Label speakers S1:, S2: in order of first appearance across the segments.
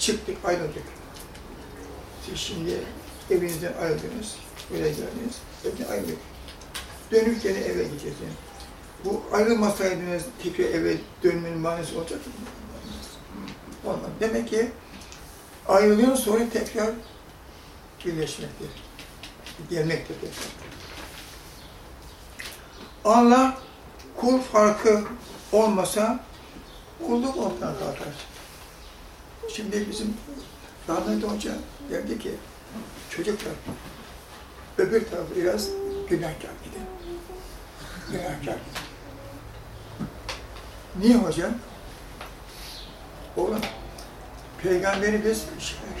S1: çıktık, ayrıldık. Siz şimdi evinizden ayrıldınız, öyle geldiniz, evden ayrıldık. Dönüp gene eve gideceğiz. Bu ayrılmasaydınız tekrar eve dönmenin manası olacak mı? Olmaz. Demek ki ayrılığın sonra tekrar birleşmektir. Gelmektir tekrar. Allah kul farkı olmasa kulluk ortadan kalkar. Şimdi bizim rahmetli hoca derdi ki çocuklar öbür tarafı biraz günahkar gidin. Günahkar gidin. Niye hocam? Oğlum, peygamberi biz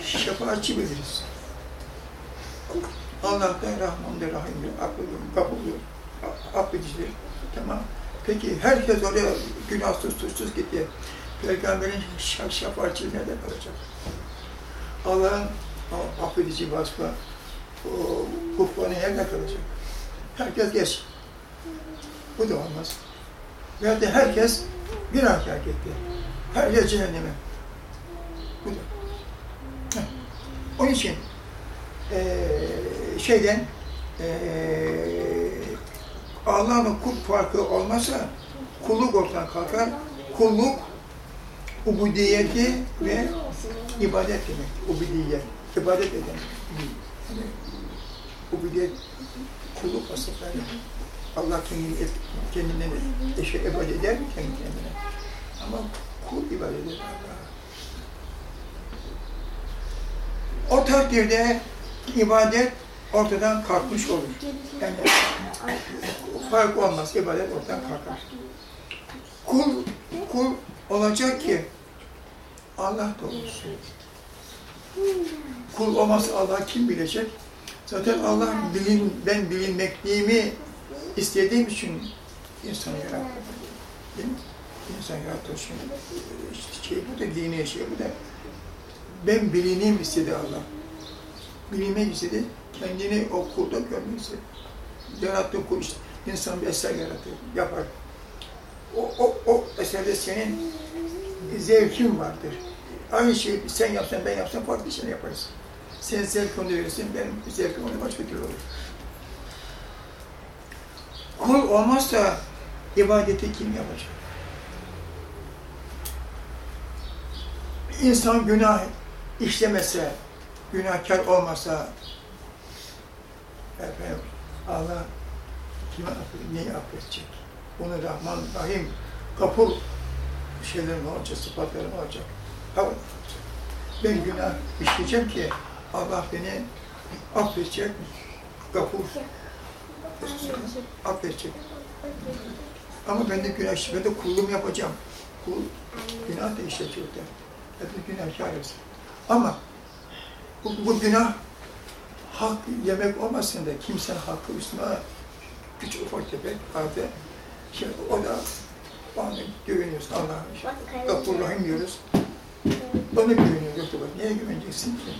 S1: şefaatçi biliriz. Allah'tan Rahman'dır, Rahim'dir, affediyor, kapılıyor, affedicidir. Tamam. Peki herkes oraya günahsız, suçsuz gitti. Peygamberin şefaatçi nerede kalacak? Allah'ın affedici vasfı, o kufranı nerede kalacak? Herkes geç. Bu da olmaz. Ve de herkes günahkar gitti. Herkes cehenneme. Bu da. Heh. Onun için ee, şeyden ee, Allah'ın kul farkı olmasa kulluk ortadan kalkar. Kulluk ubudiyeti ve ibadet demek. Ubudiyet. ibadet eden. Yani, ubudiyet kulluk vasıfları. Allah kendini kendine eşe ibadet eder mi kendi kendine? Ama kul ibadet eder Allah'a. O takdirde ibadet ortadan kalkmış olur. Yani fark olmaz, ibadet ortadan kalkar. Kul, kul olacak ki Allah doğrusu. Kul olmazsa Allah kim bilecek? Zaten Allah bilin, ben bilinmekliğimi istediğim için insan yarattı. İnsan yarattı şimdi. Şey bu da dini şey bu da. Ben bilineyim istedi Allah. Bilinmek istedi. Kendini o kulda görmek istedi. Yarattığı kul işte. İnsan bir eser yaratır, yapar. O, o, o eserde senin zevkin vardır. Aynı şeyi sen yapsan, ben yapsam farklı şey yaparız. Sen zevk onu verirsin, benim zevkim onu başka türlü olur. Kul olmazsa ibadeti kim yapacak? İnsan günah işlemese, günahkar olmasa, efendim, Allah kime affedecek, neyi affedecek? Onu Rahman, Rahim, kapul şeylerin olacak, sıfatların olacak. Ben günah işleyeceğim ki Allah beni affedecek, gafur, affedecek. Ama ben de günah, ben de kullum yapacağım. Kul günah da işletiyor da. Hepimiz günahkarız. Ama bu, bu günah hak yemek olmasın da kimsenin hakkı üstüne küçük ufak tefek artı şimdi o da onu güveniyoruz Allah'a. Gafur Rahim diyoruz. Ona güveniyor bak niye güveneceksin ki?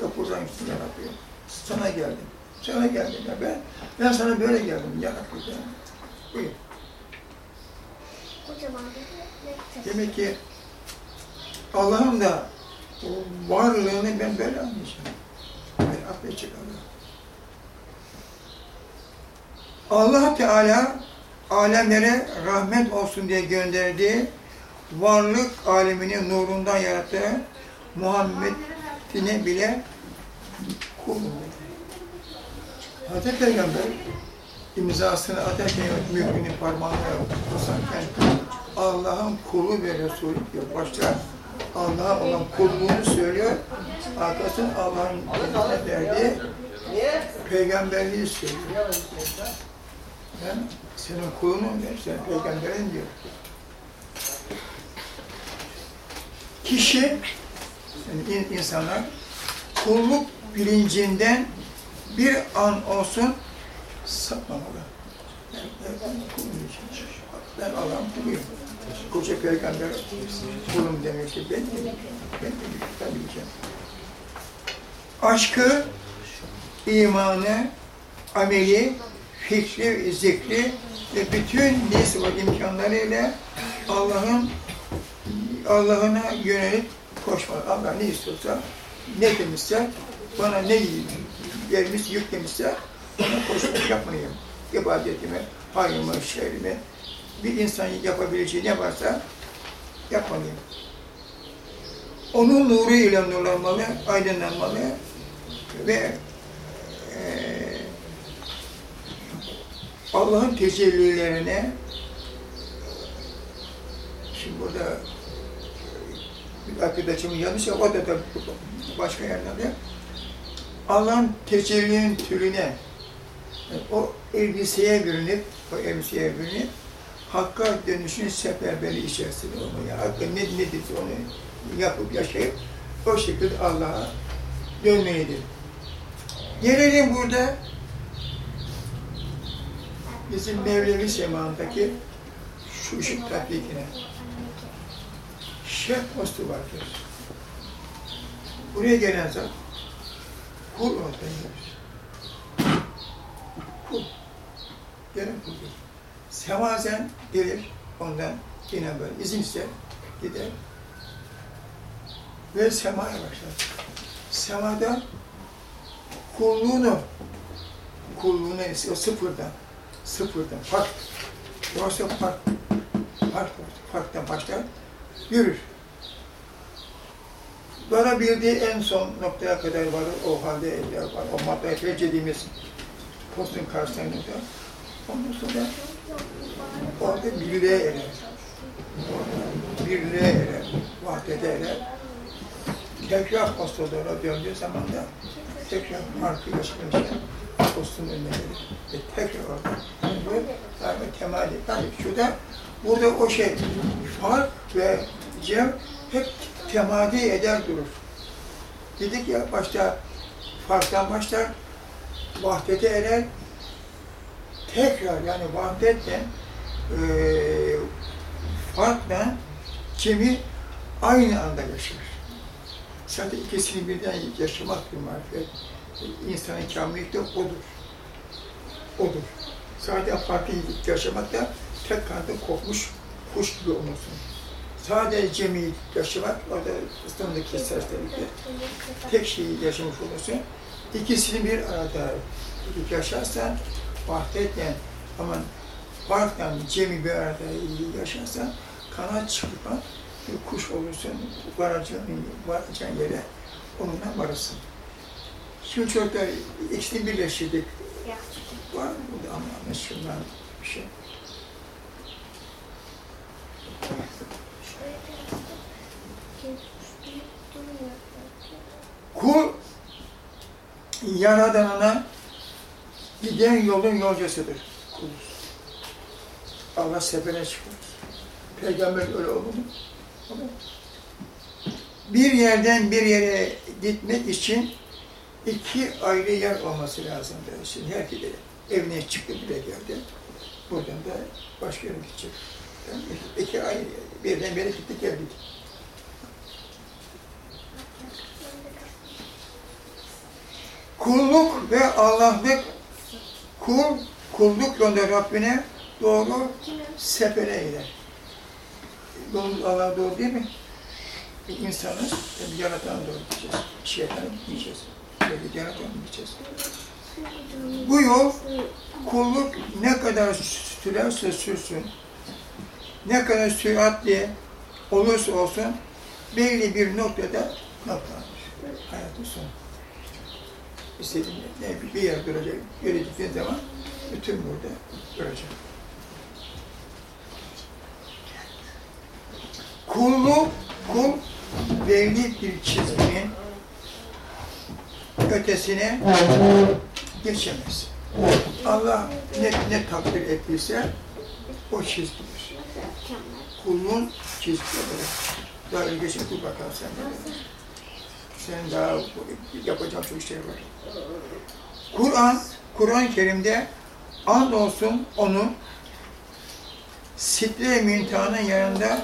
S1: Gafur Rahim yaratıyor. Sana geldim. Sana geldim ya ben. Ben sana böyle geldim ya Rabbi. Buyur. Demek ki Allah'ın da varlığını ben böyle anlayacağım. Hayır, affedecek Allah. Allah Teala alemlere rahmet olsun diye gönderdiği varlık alemini nurundan yarattığı Muhammed'ine bile kul Hazreti Peygamber imzasını atarken müminin parmağına basarken Allah'ın kulu ve Resulü diyor. Başta Allah'a olan kulluğunu söylüyor. Arkasından Allah'ın verdiği peygamberliği söylüyor. Ben senin kulunum der, sen peygamberin diyor. Kişi, yani insanlar kulluk bilincinden bir an olsun sapmamalı. Yani, ben. Ben Allah'ın kuluyum. Koca peygamber kulum demek ki ben de, ben de ben bileceğim. Aşkı, imanı, ameli, fikri, zikri ve bütün nisbat imkanlarıyla Allah'ın Allah'ına yönelik koşma. Allah ne istiyorsa, ne demişse, bana ne vermiş, yüklemişse ona koşmayı yapmayayım. İbadetimi, hayrımı, şehrimi, bir insan yapabileceği ne varsa yapmalıyım. Onun nuru ile nurlanmalı, aydınlanmalı ve eee Allah'ın tecellilerine şimdi burada bir arkadaşımın yanlış ya o da da başka yerlerde Allah'ın tecellinin türüne yani o elbiseye bürünüp o elbiseye bürünüp Hakk'a dönüşün seferberliği içerisinde olmalı. Yani Hakk'a ne nedir onu yapıp yaşayıp o şekilde Allah'a dönmelidir. Gelelim burada bizim Mevlevi semandaki şu ışık tatbikine. Şeyh postu vardır. Buraya gelen zat kul olmaktan gelir. Kul. Gelen kuldur. Semazen gelir ondan yine böyle izin ister gider ve semaya başlar. Semada kulluğunu kulluğunu istiyor sıfırdan sıfırdan fark yoksa fark fark farktan başlar yürür. Varabildiği en son noktaya kadar varır, o halde eller var. O maddeye dediğimiz postun karşısında. Ondan sonra orada birliğe erer. Birliğe erer, vahdede erer. Tekrar postollara döndüğü zaman da tekrar farkı yaşamışken önüne gelir. Ve tekrar orada. Bu daima temali. Yani şurada, burada o şey, fark ve cem hep temadi eder durur. Dedik ya başta farktan başlar, vahdete erer, tekrar yani vahdetle e, farkla kimi aynı anda yaşar. Zaten ikisini birden yaşamak bir marifet. İnsanın kamiliyeti odur. Odur. Sadece farklı yaşamak da tek kanada kopmuş kuş gibi olursun. Sadece cemi yaşamak, orada üstündeki serserilikte tek şeyi yaşamış olursun. İkisini bir arada yaşarsan, vahdetle ama farkla cemi bir arada yaşarsan, kanat çıkıpan bir kuş olursun, varacağın, varacağın yere onunla varırsın. Şimdi çocuklar ikisini birleştirdik. Var mı burada ama anlaşılan bir şey? Kul Yaradanına giden yolun yolcusudur. Kul. Allah sefere çıkar. Peygamber öyle oldu mu? Bir yerden bir yere gitmek için iki ayrı yer olması lazım. Şimdi herkese evine çıktı bile geldi. Buradan da başka yere gidecek. Yani iki ayrı birden beri gittik geldik. Kulluk ve Allah'lık kul, kulluk yolunda Rabbine doğru sefere eder. Yolumuz Allah'a doğru değil mi? Bir insanız, bir yaratana doğru gideceğiz. Şeytana gideceğiz. Yaratana gideceğiz. Bu yol kulluk ne kadar sürerse sürsün, ne kadar süratli olursa olsun belli bir noktada noktalanır. Hayatın sonu. İstediğin ne, bir yer duracak, görecektiğin zaman bütün burada duracak. Kulluk, kul belli bir çizginin ötesine geçemez. Allah ne, ne takdir ettiyse o çizgidir. Çizgileri. Daha öyle geçin kul bakalım sen. Senin daha yapacağın çok şey var. Kur'an, Kur'an-ı Kerim'de and olsun onu Sitre Müntaha'nın yanında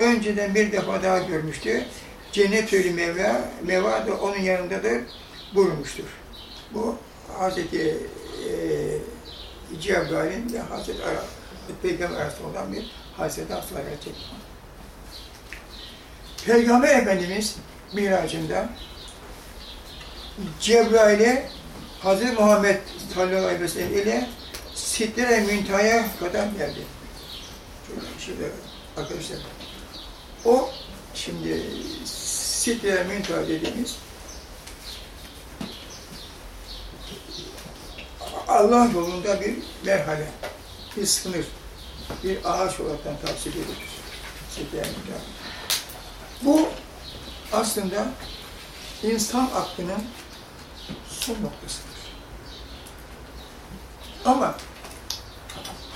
S1: önceden bir defa daha görmüştü. Cennet-ül Meva, Meva da onun yanındadır buyurmuştur. Bu Hazreti e, Cebrail'in ve Hazreti Ara, Peygamber arasında bir hadisede asla. Peygamber Efendimiz miracında Cebrail'e Hazreti Muhammed sallallahu aleyhi ve sellem ile Sitre Müntaha'ya kadar geldi. Şimdi arkadaşlar, o şimdi Sitre Müntaha dediğimiz Allah yolunda bir merhale, bir sınır, bir ağaç olarak tavsiye edilir. Bu aslında insan aklının son noktasıdır. Ama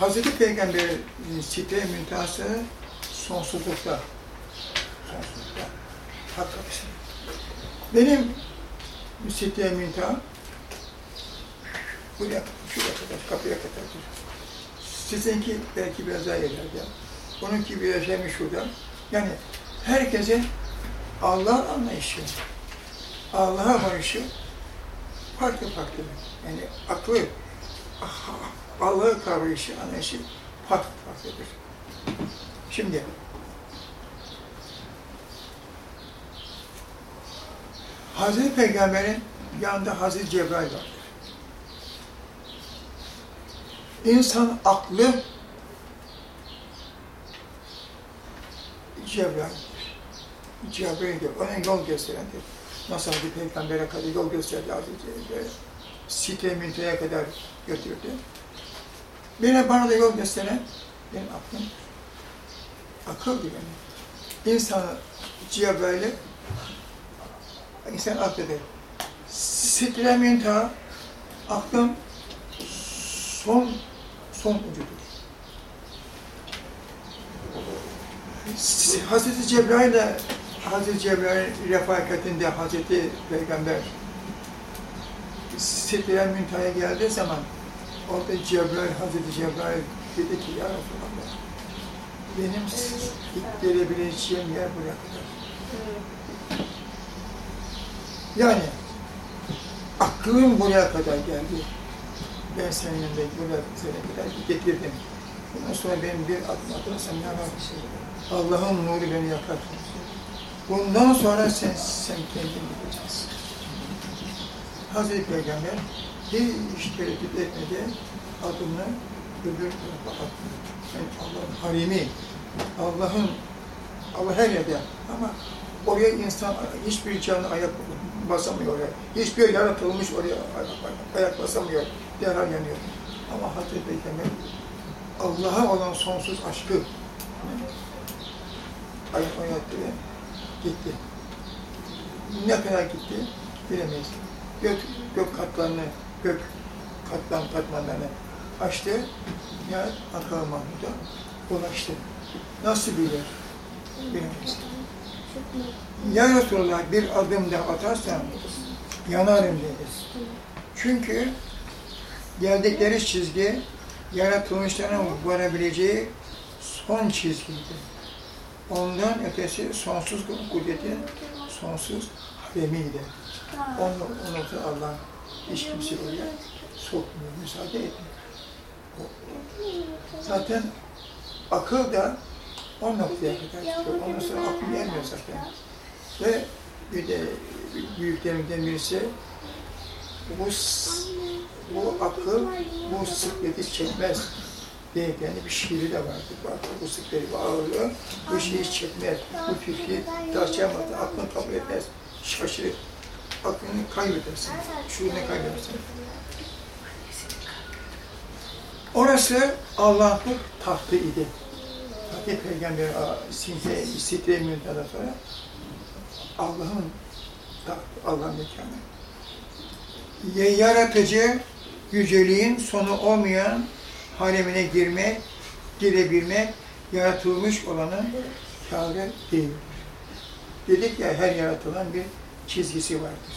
S1: Hazreti Peygamber'in sitre müntehası sonsuzlukta. Sonsuzlukta. Hak kapısı. Benim sitre münteha buraya, şuraya kadar, kapıya kadar. Sizinki belki biraz daha yerlerde. Onunki biraz hem şurada. Yani herkesin Allah anlayışı, Allah'a varışı farklı farklı. Yani aklı, Allah'ı kavrayışı, anlayışı farklı farklıdır. Şimdi Hazreti Peygamber'in yanında Hazreti Cebrail vardır. İnsan aklı Cebrail. Cebrail'dir. Ona yol gösterendir. Nasıl Hazreti Peygamber'e kadar yol gösterdi Hazreti. Site kadar götürdü. Beni bana da yol gösteren benim aklım. Akıl yani. İnsanı Cebrail'e insan. Sitre Münteha aklım son son ucudur. Hazreti Cebrail ile Hazreti Cebrail refakatinde Hazreti Peygamber Sitre Müntaha'ya geldiği zaman orada Cebrail, Hazreti Cebrail dedi ki ya Resulallah benim ilk gelebileceğim yer buraya kadar. Yani aklım buraya kadar geldi. Ben senin yanında buraya sene kadar getirdim. Bundan sonra benim bir adım atarsam ne var? Allah'ın nuru beni yakar. Bundan sonra sen, sen kendin gideceksin. Hazreti Peygamber hiç tereddüt etmedi, adımını öbür tarafa attı. Yani Allah'ın harimi, Allah'ın, Allah her yerde ama oraya insan, hiçbir canlı ayak basamıyor oraya. Hiçbir yaratılmış oraya ayak basamıyor, derhal yanıyor. Ama Hazreti Peygamber Allah'a olan sonsuz aşkı ayak oynattı ve gitti. Ne kadar gitti bilemeyiz. Gök, gök katlarını, gök katlan katmanlarını açtı. Ya akıl Mahmud'a ulaştı. Nasıl bilir? Bilemeyiz. Ya Resulullah bir adım da atarsan yanarım dedi. Çünkü geldikleri çizgi yaratılmışların varabileceği son çizgiydi. Ondan ötesi sonsuz kudretin sonsuz haremiydi. Onu, onu Allah hiç kimse oraya sokmuyor, müsaade etmiyor. Zaten akıl da o noktaya kadar çıkıyor. Ondan sonra akıl gelmiyor zaten. Ve bir de büyüklerimden birisi bu, bu akıl bu sıkleti çekmez diye kendi bir şiiri de vardı. Bak bu sıkleti, bu ağırlığı bu şeyi çekmez. Bu fikri taşıyamaz, aklını kabul etmez. Şaşırır. Aklını kaybedersin. Şuurunu kaybedersin. Orası Allah'ın tahtı idi. Hazreti Peygamber Sinte, Sitre Müntah'dan sonra Allah'ın Allah'ın mekanı. Yaratıcı yüceliğin sonu olmayan haremine girmek, girebilmek yaratılmış olanın kârı değil. Dedik ya her yaratılan bir çizgisi vardır.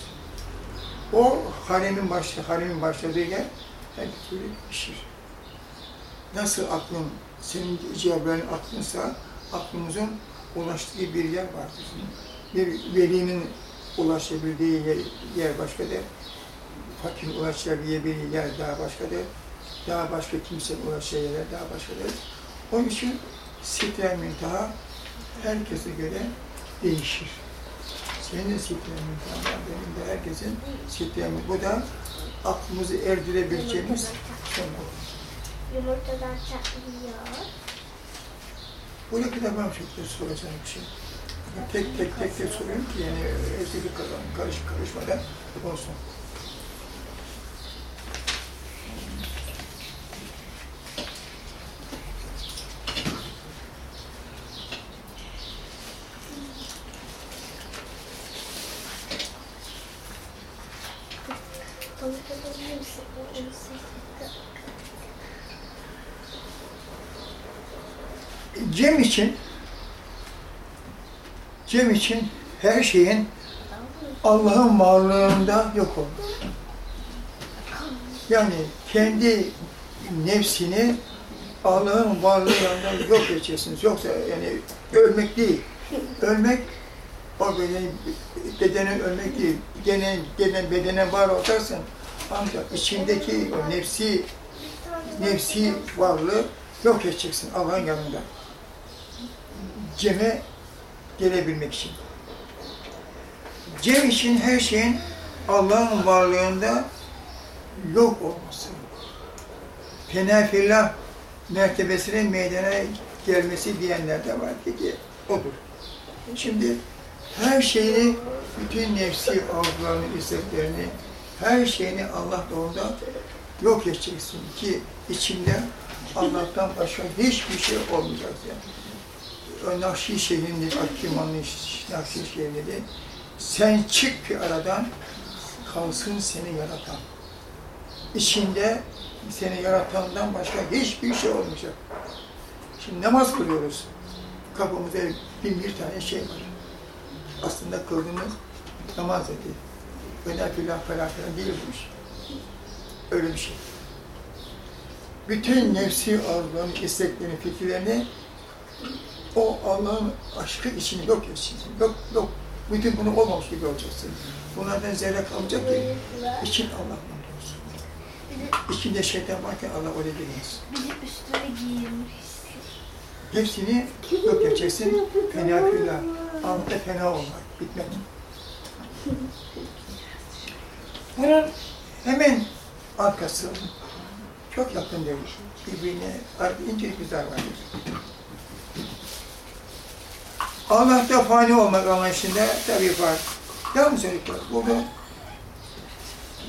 S1: O haremin başladığı, haremin başladığı yer her türlü işir. Nasıl aklın, senin Cebrail'in aklınsa aklımızın ulaştığı bir yer vardır. Bir velinin ulaşabildiği yer, yer başkadır. Fakirin ulaşabildiği bir yer daha başkadır. Daha başka kimsenin ulaşacağı yerler daha başkadır. Onun için sitre müntaha herkese göre değişir. Senin sitremin Allah benim de herkesin sitremi. Bu da aklımızı erdirebileceğimiz son konu.
S2: Yumurtadan çatlıyor.
S1: Kadar ben çok da soracağım bir şey. Tek tek tek tek soruyorum ki yani bir kazan, karış, karışmadan olsun.
S2: Konuşabilir misin?
S1: Cem için Cem için her şeyin Allah'ın varlığında yok olur. Yani kendi nefsini Allah'ın varlığı yanında yok edeceksiniz. Yoksa yani ölmek değil. Ölmek o beden, bedenen ölmek değil. Gene, gene bedene var olacaksın. Ancak içindeki nefsi nefsi varlığı yok edeceksin Allah'ın yanında. Cem'e gelebilmek için. Cem için her şeyin Allah'ın varlığında yok olması. Fenafillah mertebesinin meydana gelmesi diyenler de var. Peki odur. Şimdi her şeyini, bütün nefsi arzularını, isteklerini, her şeyini Allah doğrunda yok edeceksin ki içinde Allah'tan başka hiçbir şey olmayacak yani. Nakşi şehrinde, Akkimanlı Nakşi şehrinde sen çık bir aradan, kalsın seni yaratan. İçinde seni yaratandan başka hiçbir şey olmayacak. Şimdi namaz kılıyoruz. Kapımızda bin bir tane şey var. Aslında kıldığımız namaz dedi. Ve nafilah falan filan değil. Öyle bir şey. Bütün nefsi arzuların, isteklerini, fikirlerini o Allah'ın aşkı için yok etsin. Yok, yok. Bütün bunu olmamış gibi olacaksın. Bunlardan zerre kalmayacak ki için Allah mutlu olsun. İçinde şeytan varken Allah öyle.
S2: Bir de üstüne giyinmiş.
S1: Hepsini yok edeceksin. Fena fillah. Anında fena olmak. Bitmek. Bunun hemen arkası çok yakın değil. Birbirine ince güzel vardır. Allah'ta fani olmak anlayışında tabii var. Yanlış söyledikler. Burada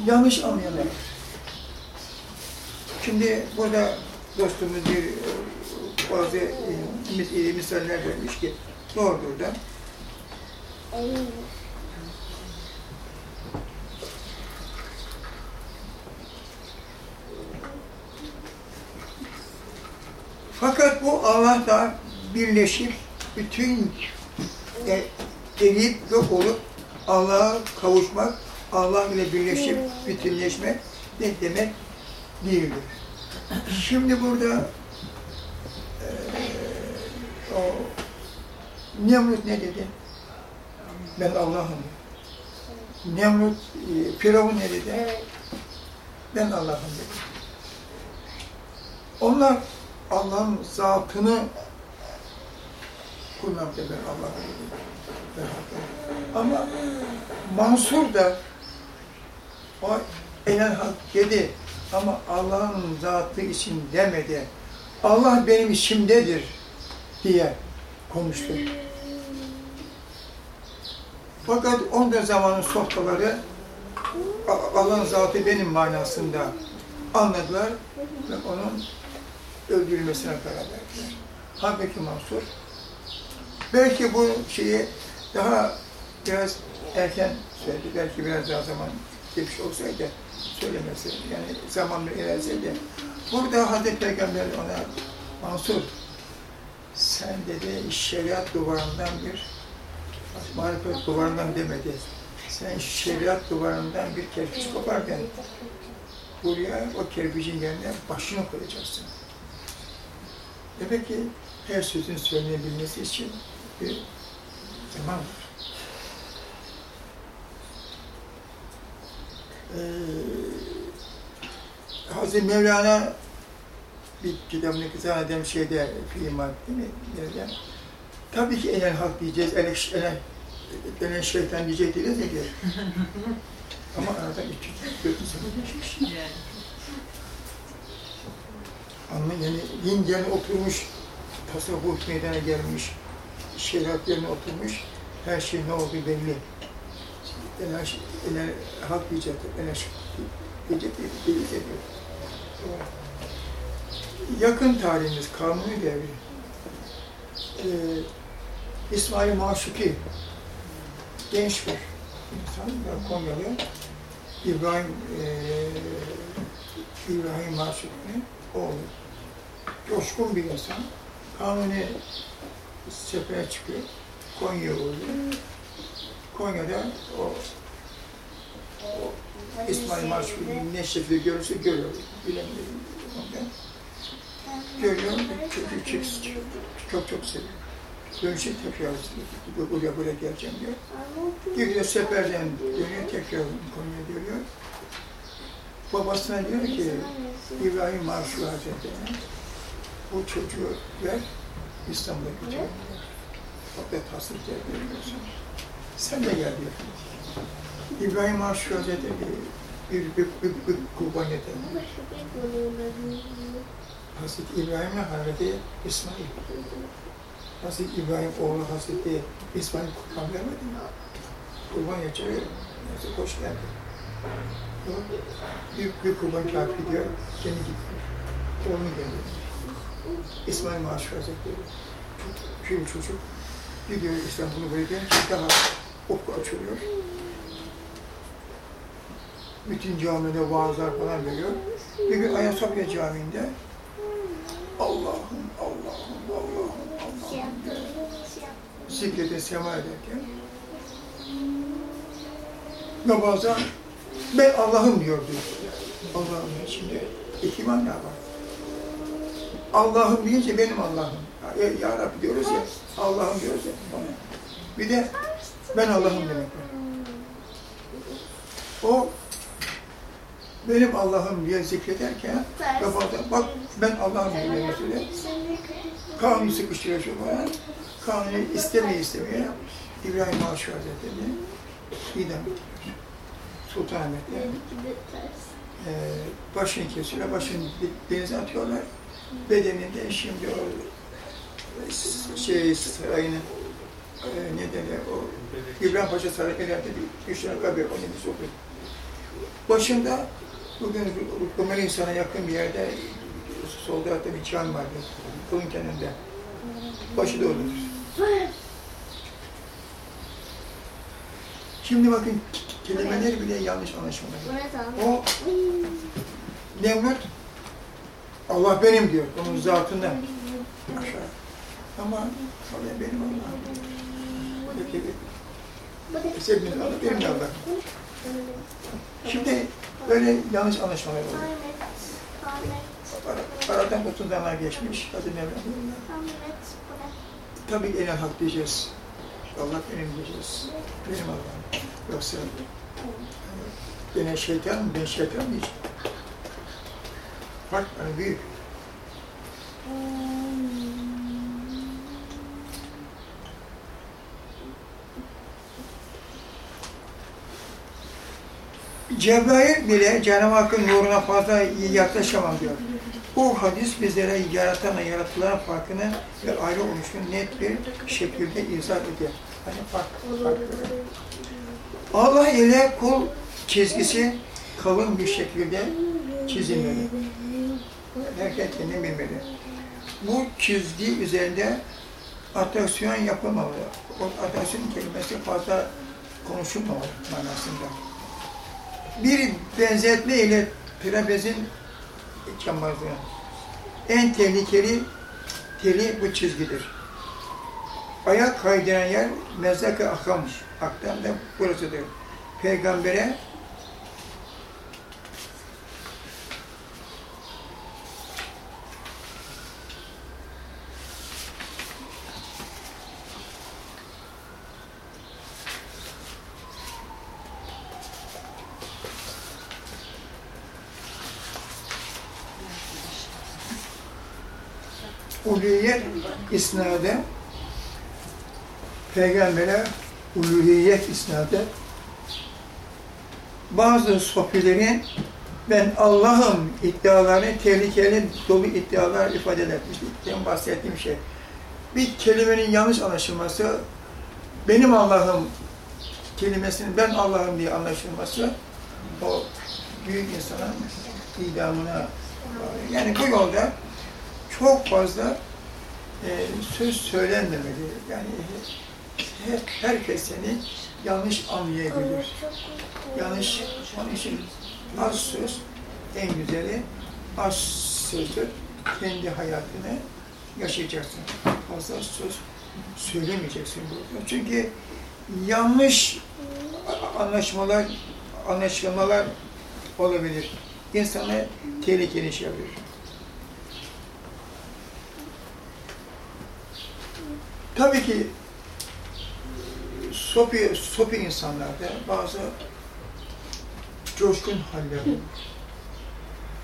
S1: yanlış anlayanlar var. Şimdi burada dostumuz bir e, bazı e, mis- misaller vermiş ki doğrudur da. Fakat bu Allah'la birleşip bütün e, eriyip yok olup Allah'a kavuşmak, Allah ile birleşip bütünleşmek ne demek değildir. Şimdi burada e, o Nemrut ne dedi? Ben Allah'ım. Nemrut, e, Firavun ne dedi?
S2: Evet.
S1: Ben Allah'ım dedi. Onlar Allah'ın zatını dedi. Ben Hakk'ım. Ama Mansur da o enel hak dedi ama Allah'ın zatı için demedi. Allah benim içimdedir diye konuştu. Fakat onca zamanın sofraları Allah'ın zatı benim manasında anladılar ve onun öldürülmesine karar verdiler. Halbuki Mansur belki bu şeyi daha biraz erken söyledi. Belki biraz daha zaman geçmiş olsaydı söylemesi. Yani zaman ilerseydi. Burada Hazreti Peygamber ona Mansur sen dedi şeriat duvarından bir marifet duvarından demedi. Sen şeriat duvarından bir kerpiç koparken buraya o kerpicin yerine başını koyacaksın. Demek ki her sözün söylenebilmesi için bir zaman var. Ee, Hazreti Mevlana bir kitabını kısa dem şeyde film var değil mi? Nerede? Tabii ki enel hak diyeceğiz, enel, enel, enel şeytan diyecek de diyor. Ama aradan 300 sene geçmiş. Ama yani din oturmuş, tasavvuf meydana gelmiş, şeriat yerine oturmuş, her şey ne olduğu belli. Enel, enel hak diyecek, enel diyecek değil, değil diyor. Yakın tarihimiz Kanuni devri. Ee, İsmail Maşuki, genç bir insan, ya Konyalı. İbrahim, eee İbrahim Maşuki'nin oğlu. Coşkun bir insan. Kanuni sefere çıkıyor. Konya'ya uğruyor. Konya'da o, o İsmail Maşuki'nin ne şekilde görürse görüyor. Bilemiyorum. ondan. Görüyor, çocuk çok, çok çok seviyor. Dönüşe tekrar buraya buraya geleceğim diyor. De seferden dönüyor, tekrar Konya'ya dönüyor. Babasına diyor ki, İbrahim Marşu Hazretleri'ne bu çocuğu ver, İstanbul'a diyor. Fakat hasıl gelmiyorsun. Sen de gel diyor. İbrahim Marşu Hazretleri bir, bir, bir, bir, kurban yeterli. Hazreti İbrahim'le Hazreti İsmail. Hazreti İbrahim oğlu Hazreti İsmail kurban vermedi mi? Kurban geçiyor. Neyse hoş geldin. O Büyük bir kurban kafi diyor. Kendi gidiyor. Oğlunu gönderiyor. İsmail Maşuk Hazretleri. Bir çocuk. Gidiyor İstanbul'u gelince daha ufku açılıyor. Bütün camide vaazlar falan veriyor. Bir gün Ayasofya Camii'nde Allah'ım, Allah'ım, Allah'ım, Allah'ım zikrede sema ederken namaza ben Allah'ım diyor diyor. Allah'ım içinde iki mana var. Allah'ım deyince benim Allah'ım. Ya, ya Rabbi diyoruz ya, Allah'ım diyoruz ya. Bir de ben Allah'ım demek var. O benim Allah'ım diye zikrederken kafada bak ben Allah'ım diye söyle. Kanuni sıkıştırıyor şu falan. Kanuni istemeye istemeye İbrahim Aşık Hazretleri'ni idam ettiriyor. Sultanahmet'te e, başını kesiyorlar, başını de- denize atıyorlar. Bedeninde şimdi o şey sarayının e, ne derler o İbrahim Paşa Sarayı ileride bir üç tane kabir o nefis oluyor. Başında bugün Rumeli insana yakın bir yerde solda hatta bir çan vardı. Kulun kenarında. Başı oradadır. Şimdi bakın kelimeler bile yanlış anlaşılmadı. O Nemrut Allah benim diyor. Onun zatından aşağı. Ama Allah benim Allah'ım. Peki, sevgili Allah benim de Allah'ım. Şimdi böyle yanlış anlaşmalar. Ara- Aradan 30 zamanlar geçmiş. Hadi Mevlam. Tabii en hak diyeceğiz. Allah benim diyeceğiz. Benim Allah'ım. Yoksa gene şeytan, ben şeytan diyeceğim. Fark hani büyük. Cebrail bile Cenab-ı Hakk'ın nuruna fazla yaklaşamam diyor. Bu hadis bizlere yaratanla yaratılan farkını ve ayrı oluşunu net bir şekilde izah ediyor. Hani fark, fark. Allah ile kul çizgisi kalın bir şekilde çizilmeli. Herkes kendini bilmeli. Bu çizgi üzerinde atraksiyon yapılmamalı. O atraksiyon kelimesi fazla konuşulmamalı manasında. Bir benzetme ile trapezin cambazlığı. En tehlikeli teli bu çizgidir. Ayak kaydıran yer mezak-ı akam, aktan da burasıdır. Peygambere ulviyet isnadı peygambere uluhiyet isnadı bazı sofilerin ben Allah'ım iddialarını tehlikeli dolu iddialar ifade etmişti. Ben bahsettiğim şey. Bir kelimenin yanlış anlaşılması, benim Allah'ım kelimesinin ben Allah'ım diye anlaşılması o büyük insanın idamına. Yani bu yolda çok fazla e, söz söylenmemeli. Yani her, herkes seni yanlış anlayabilir. Yanlış, onun için az söz en güzeli, az sözdür. Kendi hayatını yaşayacaksın. Fazla söz söylemeyeceksin burada. Çünkü yanlış anlaşmalar, anlaşılmalar olabilir. İnsanı tehlikeli şey yapıyor. Tabii ki sopi, sopi insanlarda bazı coşkun haller.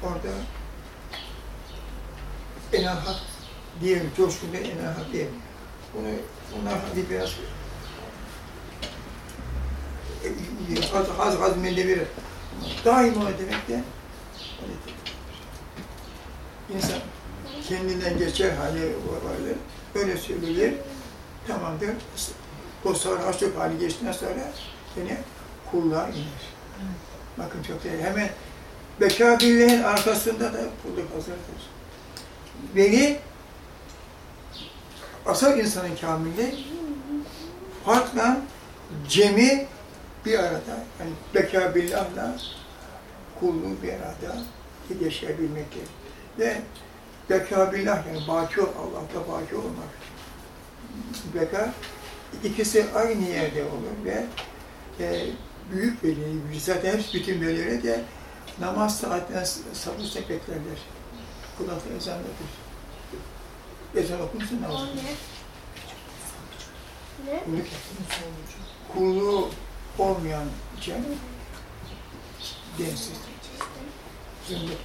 S1: Orada enel hak diyelim, coşkunda enel hak diyelim. Bunu, bunlar hadi biraz e, haz, haz hazmedebilir. Daima demek de insan kendinden geçer hali vardır. Öyle söylenir. Tamamdır. O sarhoşluk hali geçtikten sonra yine kulluğa iner. Bakın çok değerli. Hemen bekâbirliğin arkasında da kulluk hazırdır. Veli asıl insanın kamili farkla cemi bir arada, yani bekâbillahla kulluğu bir arada yaşayabilmektir. Ve bekabillah yani baki ol, Allah'ta baki olmak. Beka ikisi aynı yerde olur ve e, büyük veli, zaten hepsi bütün velileri de namaz saatinden sabır beklerler. Kulakta ezan okur. Ezan okunsa namaz okur.
S2: ne?
S1: Kulluğu olmayan can densiz. Zümrüt.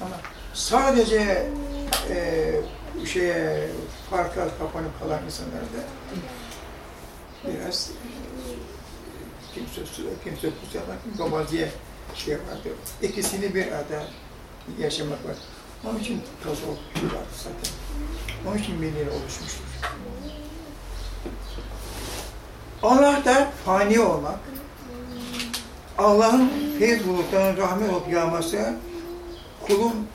S1: Ama sadece e, şeye farka kapanıp kalan insanlarda biraz e, kimse kimse kusura kimse maziye şey vardır. İkisini bir arada yaşamak var. Onun için şey var zaten. Onun için millet oluşmuştur. Allah da fani olmak, Allah'ın feyiz bulutlarının rahmet olup yağması, kulun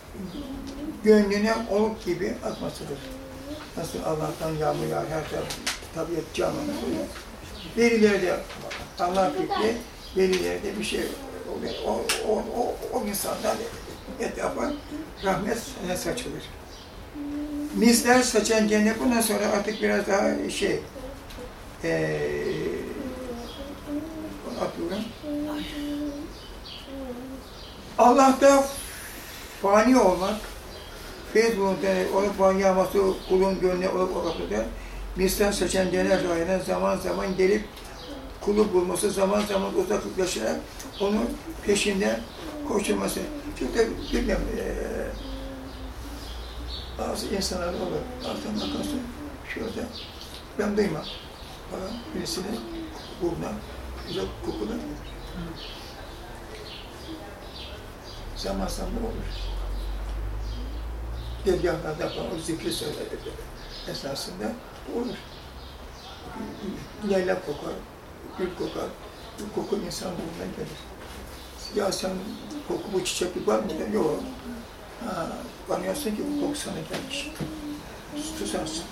S1: gönlüne oluk gibi atmasıdır. Nasıl Allah'tan yağmur yağar, her taraf tabiat canlanır. Verilerde Allah fikri, verilerde bir şey oluyor. O, o, o, o insandan etrafa rahmet saçılır. Misler saçan cennet bundan sonra artık biraz daha şey, ee, atıyorum. Allah'ta fani olmak, feyiz bulunduğunda olup fani yağması kulun gönlüne olup olabilir. Misal seçen cennet rayına zaman zaman gelip kulu bulması, zaman zaman uzaklaşarak onun peşinden koşturması. Çünkü bilmem, ee, bazı insanlar olur, bazen bakarsın şurada, ben duymam falan birisinin burnuna güzel kokulu. Zaman zaman olur. Dergahlarda falan o zikri söyledik esasında olur. Yayla kokar, gül kokar. Bu koku insan burnuna gelir. Ya sen koku bu çiçeklik var mı? Yok. Ha, anlıyorsun ki bu koku sana gelmiş. Susarsın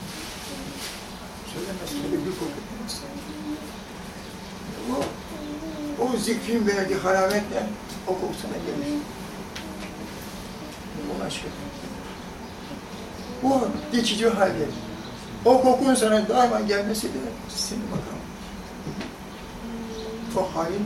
S1: söylemezsin, öyle bir koku demezsin. O, o zikrin verdiği hararetle o koku sana gelir. Ona şükür. Bu geçici halde. O kokun sana daima gelmesi de seni bakalım. O halin